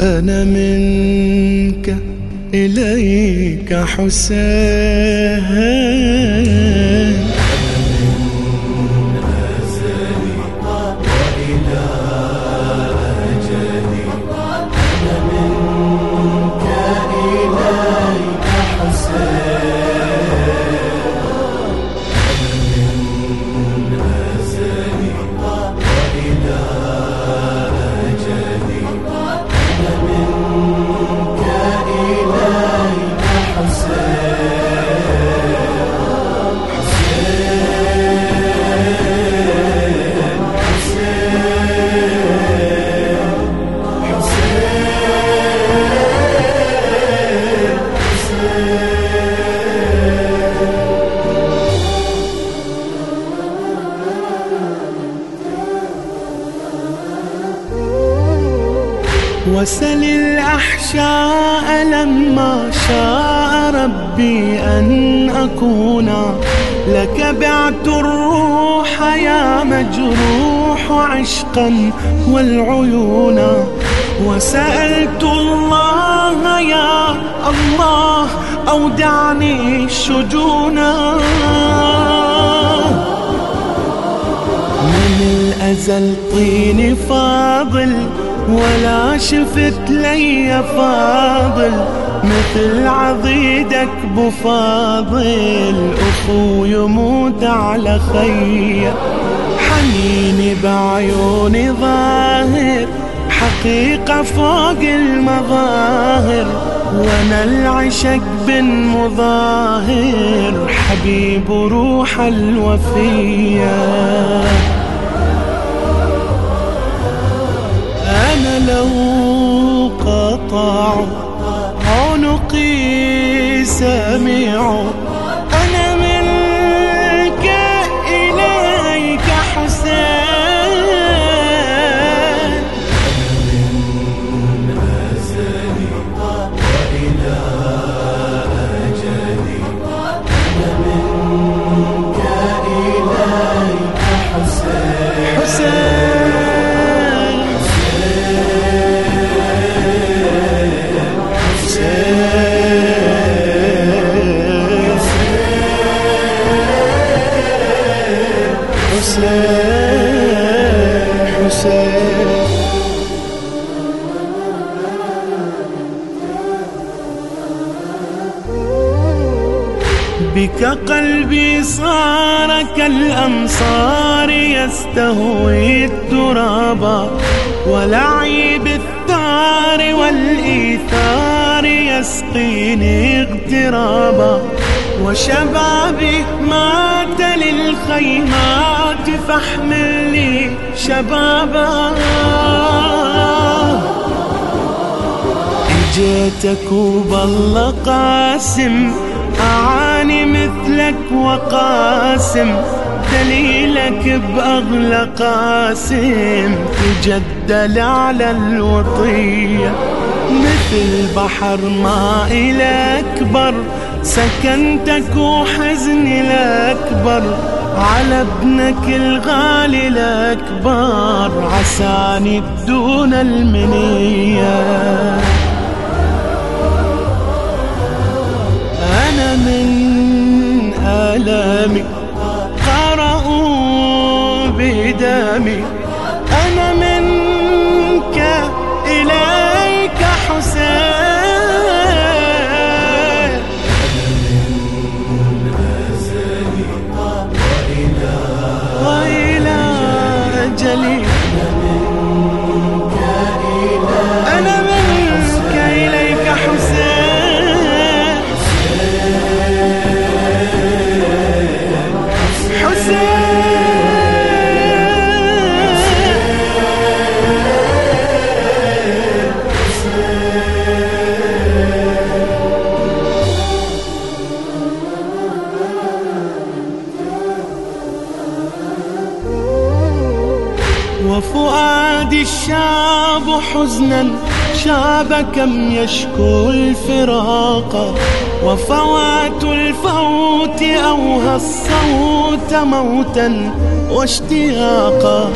أنا منك إليك حسين وسل الأحشاء لما شاء ربي أن أكون. لك بعت الروح يا مجروح عشقا والعيون. وسألت الله يا الله أودعني الشجونا من الأزل طين فاضل ولا شفت لي فاضل مثل عضيدك بفاضل أخو يموت على خيه حنيني بعيوني ظاهر. حقيقة فوق المظاهر. وأنا العشق بن مظاهر. حبيب روح الوفية. لو قطعوا عنقي سمعوا بك قلبي صار كالأمصار يستهوي الترابا ولعيب الثار والإيثار يسقيني اغترابا. وشبابي مات للخيمات فاحمل لي شبابا. جيتك وبالله قاسم أعاني مثلك وقاسم دليلك بأغلى قاسم. تجدل على الوطية مثل بحر ماء الأكبر سكنتك وحزني الأكبر. على ابنك الغالي الأكبر عساني دون المنية. أجلي وفؤادي الشاب حزنا شاب كم يشكو الفراق؟ وفوات الفوت أوهى الصوت موتا واشتياقا.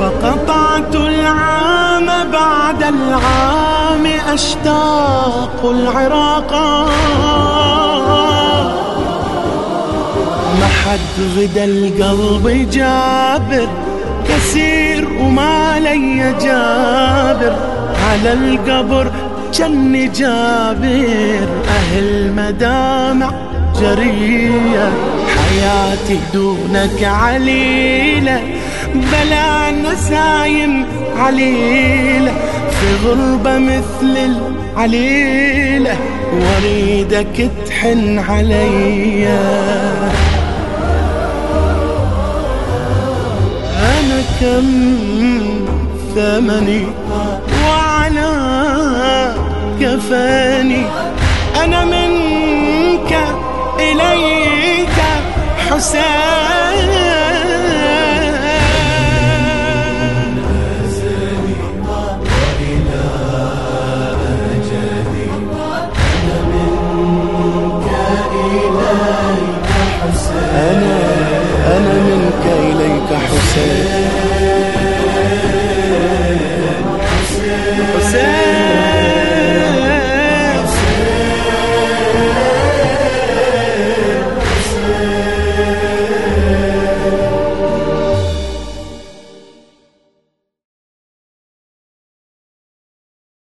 فقطعت العام بعد العام أشتاق العراق. ما حد غدا القلب جابر كثير وما لي جابر على القبر جن جابر. أهل مدامع جرية حياتي دونك عليلة بلا نسايم عليلة. في غربة مثل العليلة وريدك تحن عليّ. كم ثمني وعلى كفاني؟ أنا منك إليك حسين أنا أنا منك إليك حسين